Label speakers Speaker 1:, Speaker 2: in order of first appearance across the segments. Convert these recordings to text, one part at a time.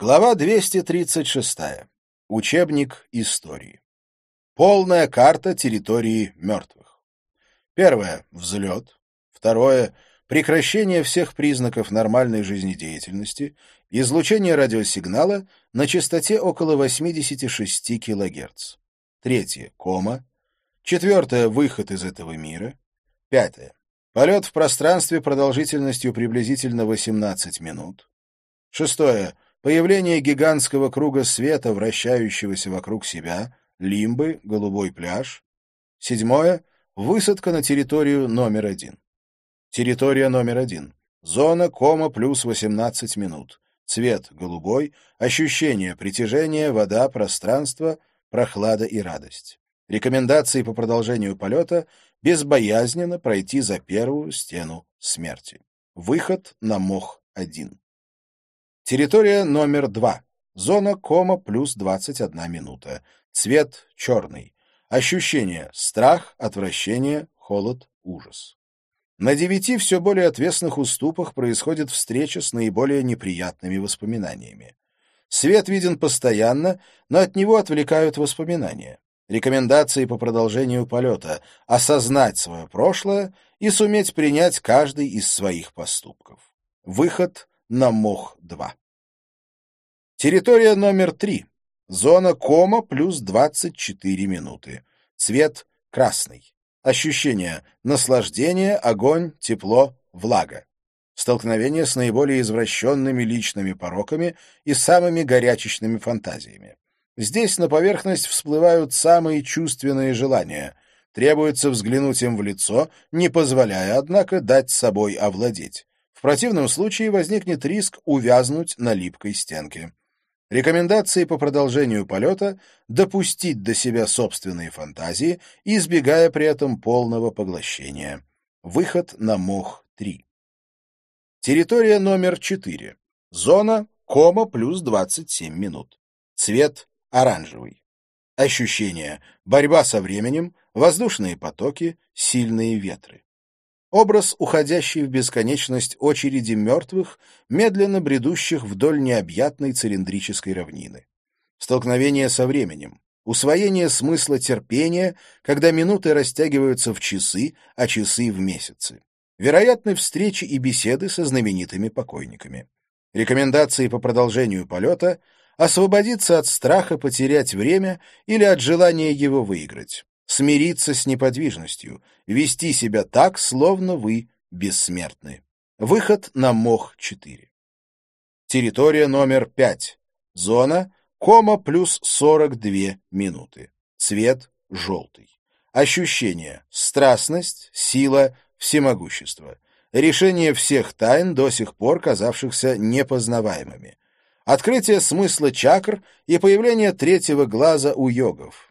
Speaker 1: Глава 236. Учебник истории. Полная карта территории мертвых. Первое — взлет. Второе — прекращение всех признаков нормальной жизнедеятельности, излучение радиосигнала на частоте около 86 кГц. Третье — кома. Четвертое — выход из этого мира. Пятое — полет в пространстве продолжительностью приблизительно 18 минут. Шестое — появление гигантского круга света, вращающегося вокруг себя, лимбы, голубой пляж. Седьмое — высадка на территорию номер один. Территория номер один. Зона кома плюс 18 минут. Цвет голубой, ощущение притяжения, вода, пространство, прохлада и радость. Рекомендации по продолжению полета — безбоязненно пройти за первую стену смерти. Выход на Мох-1. Территория номер два. Зона кома плюс 21 минута. Цвет черный. Ощущения — страх, отвращение, холод, ужас. На девяти все более отвесных уступах происходит встреча с наиболее неприятными воспоминаниями. Свет виден постоянно, но от него отвлекают воспоминания. Рекомендации по продолжению полета — осознать свое прошлое и суметь принять каждый из своих поступков. Выход на МОХ-2. Территория номер три. Зона кома плюс 24 минуты. Цвет красный. Ощущения наслаждение, огонь, тепло, влага. Столкновение с наиболее извращенными личными пороками и самыми горячечными фантазиями. Здесь на поверхность всплывают самые чувственные желания. Требуется взглянуть им в лицо, не позволяя, однако, дать собой овладеть. В противном случае возникнет риск увязнуть на липкой стенке. Рекомендации по продолжению полета — допустить до себя собственные фантазии, избегая при этом полного поглощения. Выход на МОХ-3. Территория номер 4. Зона кома плюс 27 минут. Цвет оранжевый. Ощущения — борьба со временем, воздушные потоки, сильные ветры. Образ, уходящий в бесконечность очереди мертвых, медленно бредущих вдоль необъятной цилиндрической равнины. Столкновение со временем. Усвоение смысла терпения, когда минуты растягиваются в часы, а часы в месяцы. Вероятны встречи и беседы со знаменитыми покойниками. Рекомендации по продолжению полета — освободиться от страха потерять время или от желания его выиграть смириться с неподвижностью, вести себя так, словно вы бессмертны. Выход на МОХ-4. Территория номер 5. Зона кома плюс 42 минуты. Цвет желтый. Ощущения страстность, сила, всемогущество. Решение всех тайн, до сих пор казавшихся непознаваемыми. Открытие смысла чакр и появление третьего глаза у йогов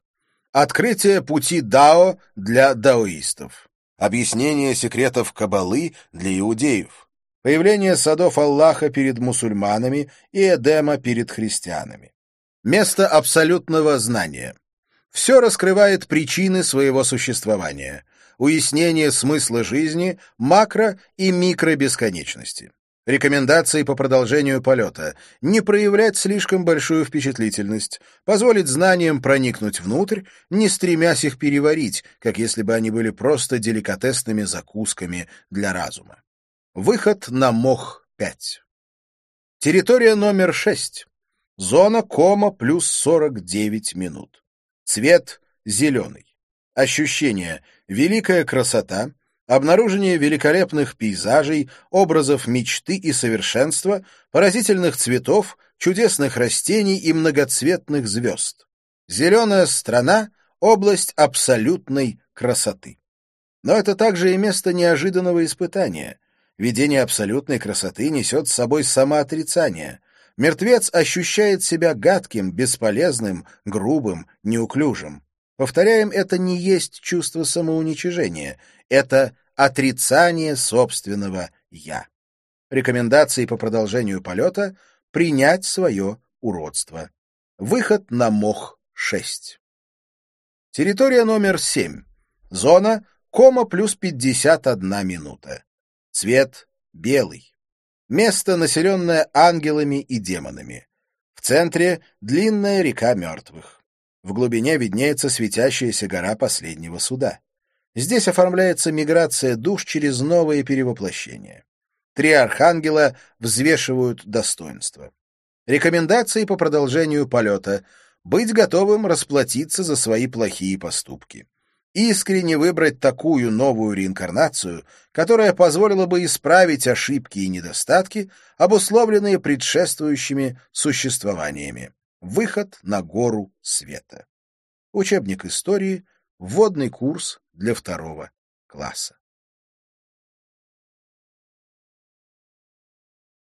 Speaker 1: Открытие пути Дао для даоистов. Объяснение секретов Кабалы для иудеев. Появление садов Аллаха перед мусульманами и Эдема перед христианами. Место абсолютного знания. Все раскрывает причины своего существования. Уяснение смысла жизни, макро- и микробесконечности. Рекомендации по продолжению полета. Не проявлять слишком большую впечатлительность. Позволить знаниям проникнуть внутрь, не стремясь их переварить, как если бы они были просто деликатесными закусками для разума. Выход на МОХ-5. Территория номер 6. Зона кома плюс 49 минут. Цвет зеленый. Ощущение — великая красота, обнаружение великолепных пейзажей, образов мечты и совершенства, поразительных цветов, чудесных растений и многоцветных звезд. Зеленая страна — область абсолютной красоты. Но это также и место неожиданного испытания. Видение абсолютной красоты несет с собой самоотрицание. Мертвец ощущает себя гадким, бесполезным, грубым, неуклюжим. Повторяем, это не есть чувство самоуничижения, это отрицание собственного «я». Рекомендации по продолжению полета — принять свое уродство. Выход на МОХ-6. Территория номер 7. Зона кома плюс 51 минута. Цвет белый. Место, населенное ангелами и демонами. В центре — длинная река мертвых. В глубине виднеется светящаяся гора последнего суда. Здесь оформляется миграция душ через новые перевоплощения. Три архангела взвешивают достоинства. Рекомендации по продолжению полета — быть готовым расплатиться за свои плохие поступки. Искренне выбрать такую новую реинкарнацию, которая позволила бы исправить ошибки и недостатки, обусловленные предшествующими существованиями. Выход на гору света. Учебник истории, вводный курс для второго класса.